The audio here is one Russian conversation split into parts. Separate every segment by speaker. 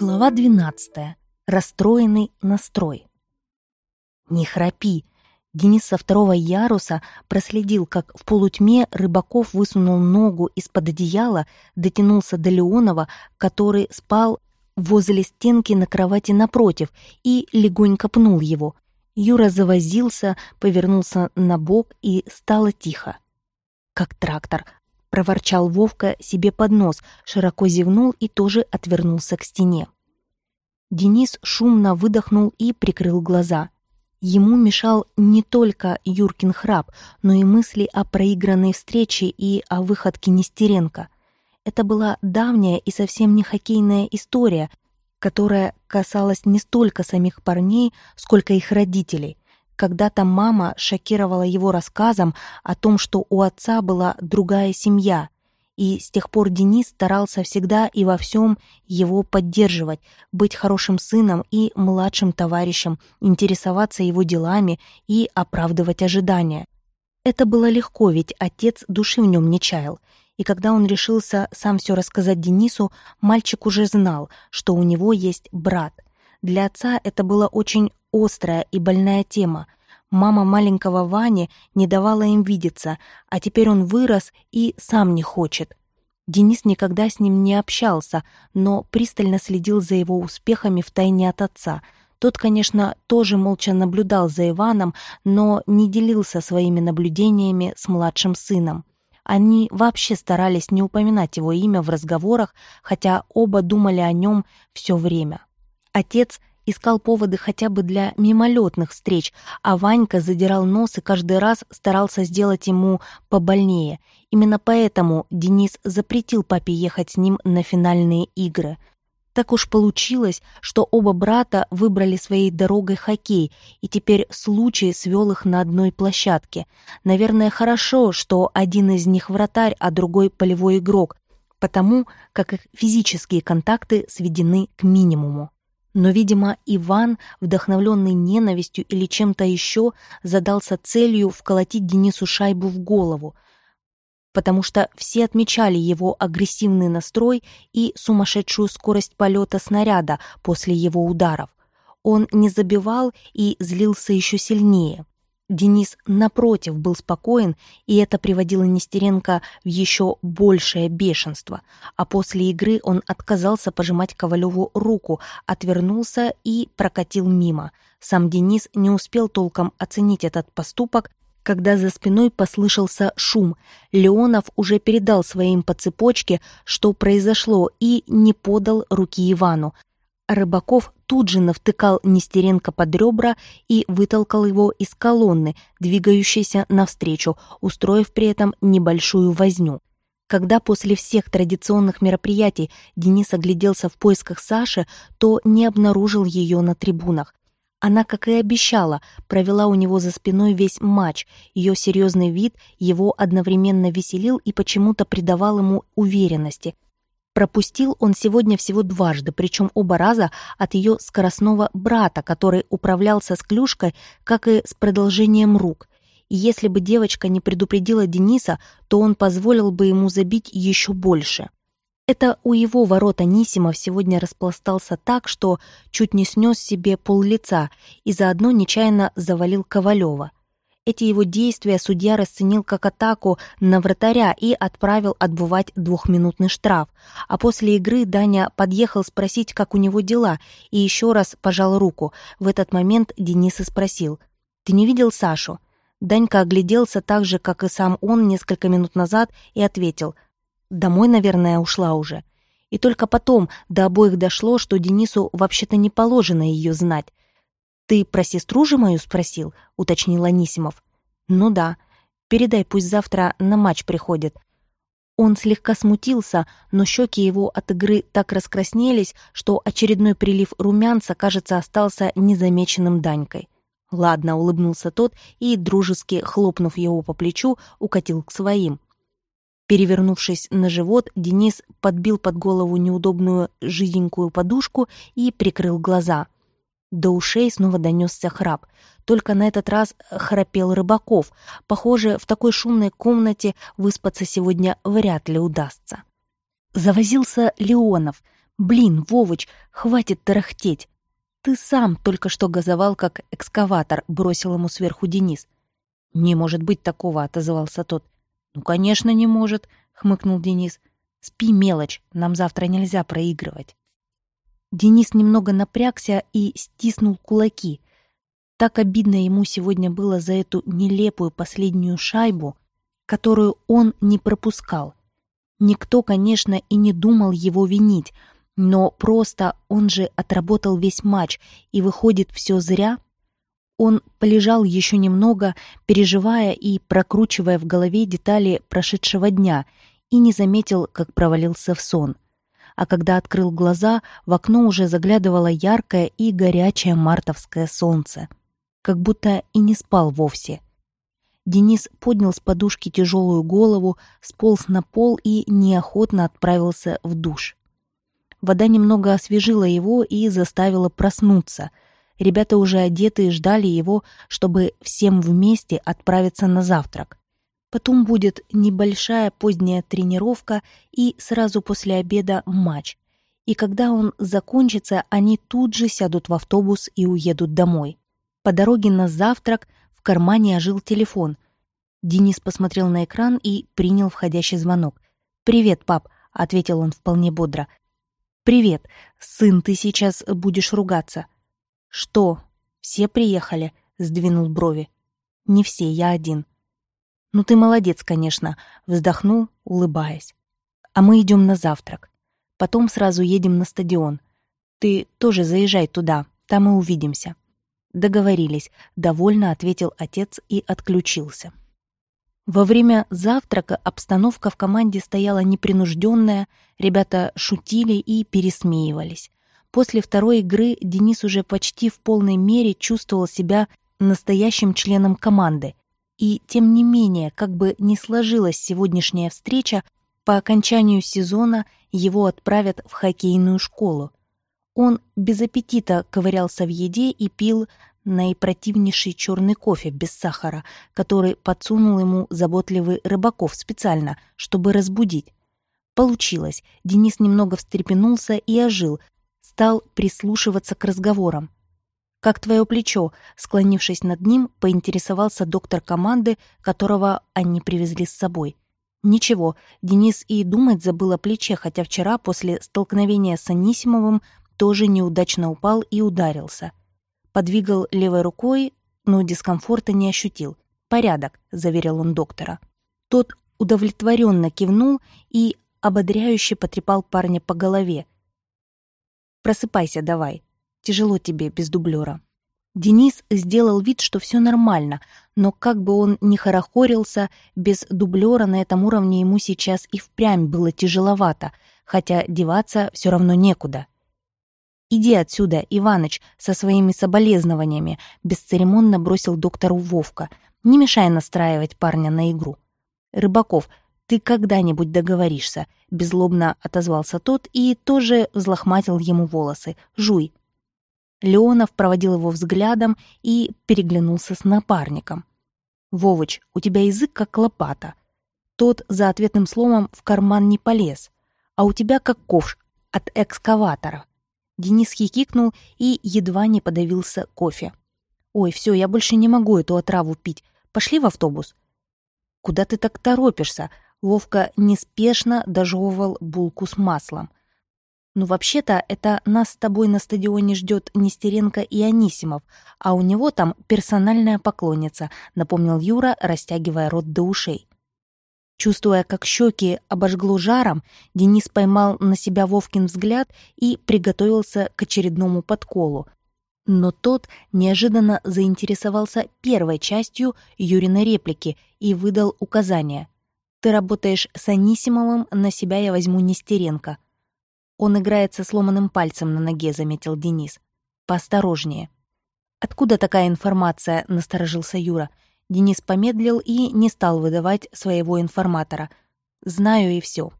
Speaker 1: Глава 12. Расстроенный настрой. «Не храпи!» Денис со второго яруса проследил, как в полутьме Рыбаков высунул ногу из-под одеяла, дотянулся до Леонова, который спал возле стенки на кровати напротив, и легонько пнул его. Юра завозился, повернулся на бок и стало тихо. Как трактор, — проворчал Вовка себе под нос, широко зевнул и тоже отвернулся к стене. Денис шумно выдохнул и прикрыл глаза. Ему мешал не только Юркин храп, но и мысли о проигранной встрече и о выходке Нестеренко. Это была давняя и совсем не хоккейная история, которая касалась не столько самих парней, сколько их родителей. Когда-то мама шокировала его рассказом о том, что у отца была другая семья, и с тех пор Денис старался всегда и во всем его поддерживать, быть хорошим сыном и младшим товарищем, интересоваться его делами и оправдывать ожидания. Это было легко, ведь отец души в нем не чаял. И когда он решился сам все рассказать Денису, мальчик уже знал, что у него есть брат. Для отца это было очень острая и больная тема. Мама маленького Вани не давала им видеться, а теперь он вырос и сам не хочет. Денис никогда с ним не общался, но пристально следил за его успехами в тайне от отца. Тот, конечно, тоже молча наблюдал за Иваном, но не делился своими наблюдениями с младшим сыном. Они вообще старались не упоминать его имя в разговорах, хотя оба думали о нем все время. Отец искал поводы хотя бы для мимолетных встреч, а Ванька задирал нос и каждый раз старался сделать ему побольнее. Именно поэтому Денис запретил папе ехать с ним на финальные игры. Так уж получилось, что оба брата выбрали своей дорогой хоккей, и теперь случай свел их на одной площадке. Наверное, хорошо, что один из них вратарь, а другой полевой игрок, потому как их физические контакты сведены к минимуму. Но, видимо, Иван, вдохновленный ненавистью или чем-то еще, задался целью вколотить Денису шайбу в голову, потому что все отмечали его агрессивный настрой и сумасшедшую скорость полета снаряда после его ударов. Он не забивал и злился еще сильнее. Денис, напротив, был спокоен, и это приводило Нестеренко в еще большее бешенство. А после игры он отказался пожимать Ковалеву руку, отвернулся и прокатил мимо. Сам Денис не успел толком оценить этот поступок, когда за спиной послышался шум. Леонов уже передал своим по цепочке, что произошло, и не подал руки Ивану. Рыбаков тут же навтыкал Нестеренко под ребра и вытолкал его из колонны, двигающейся навстречу, устроив при этом небольшую возню. Когда после всех традиционных мероприятий Денис огляделся в поисках Саши, то не обнаружил ее на трибунах. Она, как и обещала, провела у него за спиной весь матч. Ее серьезный вид его одновременно веселил и почему-то придавал ему уверенности – Пропустил он сегодня всего дважды, причем оба раза от ее скоростного брата, который управлялся с клюшкой, как и с продолжением рук. И если бы девочка не предупредила Дениса, то он позволил бы ему забить еще больше. Это у его ворота Нисимов сегодня распластался так, что чуть не снес себе пол лица и заодно нечаянно завалил Ковалева. Эти его действия судья расценил как атаку на вратаря и отправил отбывать двухминутный штраф. А после игры Даня подъехал спросить, как у него дела, и еще раз пожал руку. В этот момент Денис и спросил, «Ты не видел Сашу?» Данька огляделся так же, как и сам он несколько минут назад, и ответил, «Домой, наверное, ушла уже». И только потом до обоих дошло, что Денису вообще-то не положено ее знать. «Ты про сестру же мою спросил?» — уточнил Анисимов. «Ну да. Передай, пусть завтра на матч приходит». Он слегка смутился, но щеки его от игры так раскраснелись, что очередной прилив румянца, кажется, остался незамеченным Данькой. «Ладно», — улыбнулся тот и, дружески хлопнув его по плечу, укатил к своим. Перевернувшись на живот, Денис подбил под голову неудобную жиденькую подушку и прикрыл глаза — до ушей снова донесся храп. Только на этот раз храпел Рыбаков. Похоже, в такой шумной комнате выспаться сегодня вряд ли удастся. Завозился Леонов. «Блин, Вовыч, хватит тарахтеть! Ты сам только что газовал, как экскаватор», — бросил ему сверху Денис. «Не может быть такого», — отозвался тот. «Ну, конечно, не может», — хмыкнул Денис. «Спи, мелочь, нам завтра нельзя проигрывать». Денис немного напрягся и стиснул кулаки. Так обидно ему сегодня было за эту нелепую последнюю шайбу, которую он не пропускал. Никто, конечно, и не думал его винить, но просто он же отработал весь матч, и выходит все зря. Он полежал еще немного, переживая и прокручивая в голове детали прошедшего дня, и не заметил, как провалился в сон — а когда открыл глаза, в окно уже заглядывало яркое и горячее мартовское солнце. Как будто и не спал вовсе. Денис поднял с подушки тяжелую голову, сполз на пол и неохотно отправился в душ. Вода немного освежила его и заставила проснуться. Ребята уже одеты и ждали его, чтобы всем вместе отправиться на завтрак. Потом будет небольшая поздняя тренировка и сразу после обеда матч. И когда он закончится, они тут же сядут в автобус и уедут домой. По дороге на завтрак в кармане ожил телефон. Денис посмотрел на экран и принял входящий звонок. «Привет, пап», — ответил он вполне бодро. «Привет. Сын, ты сейчас будешь ругаться». «Что? Все приехали?» — сдвинул брови. «Не все, я один». «Ну ты молодец, конечно», — вздохнул, улыбаясь. «А мы идем на завтрак. Потом сразу едем на стадион. Ты тоже заезжай туда, там и увидимся». «Договорились», — довольно ответил отец и отключился. Во время завтрака обстановка в команде стояла непринужденная, ребята шутили и пересмеивались. После второй игры Денис уже почти в полной мере чувствовал себя настоящим членом команды и тем не менее, как бы ни сложилась сегодняшняя встреча, по окончанию сезона его отправят в хоккейную школу. Он без аппетита ковырялся в еде и пил наипротивнейший черный кофе без сахара, который подсунул ему заботливый Рыбаков специально, чтобы разбудить. Получилось. Денис немного встрепенулся и ожил, стал прислушиваться к разговорам. «Как твое плечо?» — склонившись над ним, поинтересовался доктор команды, которого они привезли с собой. Ничего, Денис и думать забыл о плече, хотя вчера после столкновения с Анисимовым тоже неудачно упал и ударился. Подвигал левой рукой, но дискомфорта не ощутил. «Порядок», — заверил он доктора. Тот удовлетворенно кивнул и ободряюще потрепал парня по голове. «Просыпайся давай, Тяжело тебе без дублера. Денис сделал вид, что все нормально, но как бы он ни хорохорился, без дублера на этом уровне ему сейчас и впрямь было тяжеловато, хотя деваться все равно некуда. «Иди отсюда, Иваныч, со своими соболезнованиями», бесцеремонно бросил доктору Вовка. «Не мешай настраивать парня на игру». «Рыбаков, ты когда-нибудь договоришься», — беззлобно отозвался тот и тоже взлохматил ему волосы. «Жуй, Леонов проводил его взглядом и переглянулся с напарником. «Вовыч, у тебя язык как лопата. Тот за ответным словом в карман не полез, а у тебя как ковш от экскаватора». Денис хихикнул и едва не подавился кофе. «Ой, все, я больше не могу эту отраву пить. Пошли в автобус». «Куда ты так торопишься?» Вовка неспешно дожевывал булку с маслом. Ну, вообще-то, это нас с тобой на стадионе ждет Нестеренко и Анисимов, а у него там персональная поклонница, напомнил Юра, растягивая рот до ушей. Чувствуя, как щеки обожгло жаром, Денис поймал на себя Вовкин взгляд и приготовился к очередному подколу. Но тот неожиданно заинтересовался первой частью Юриной реплики и выдал указание. «Ты работаешь с Анисимовым, на себя я возьму Нестеренко». «Он играет со сломанным пальцем на ноге», — заметил Денис. «Поосторожнее». «Откуда такая информация?» — насторожился Юра. Денис помедлил и не стал выдавать своего информатора. «Знаю и все».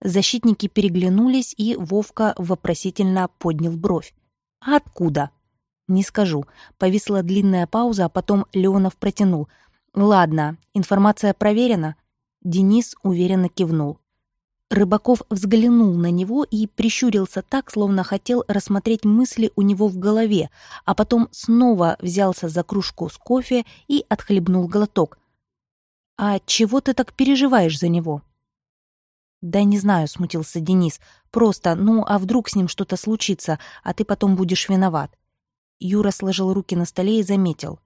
Speaker 1: Защитники переглянулись, и Вовка вопросительно поднял бровь. «А откуда?» «Не скажу». Повисла длинная пауза, а потом Леонов протянул. «Ладно, информация проверена?» Денис уверенно кивнул. Рыбаков взглянул на него и прищурился так, словно хотел рассмотреть мысли у него в голове, а потом снова взялся за кружку с кофе и отхлебнул глоток. «А чего ты так переживаешь за него?» «Да не знаю», — смутился Денис. «Просто, ну, а вдруг с ним что-то случится, а ты потом будешь виноват?» Юра сложил руки на столе и заметил.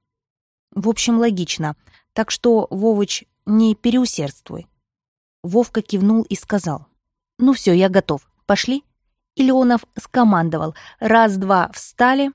Speaker 1: «В общем, логично. Так что, Вовыч, не переусердствуй». Вовка кивнул и сказал. «Ну все, я готов. Пошли?» И Леонов скомандовал. «Раз-два, встали!»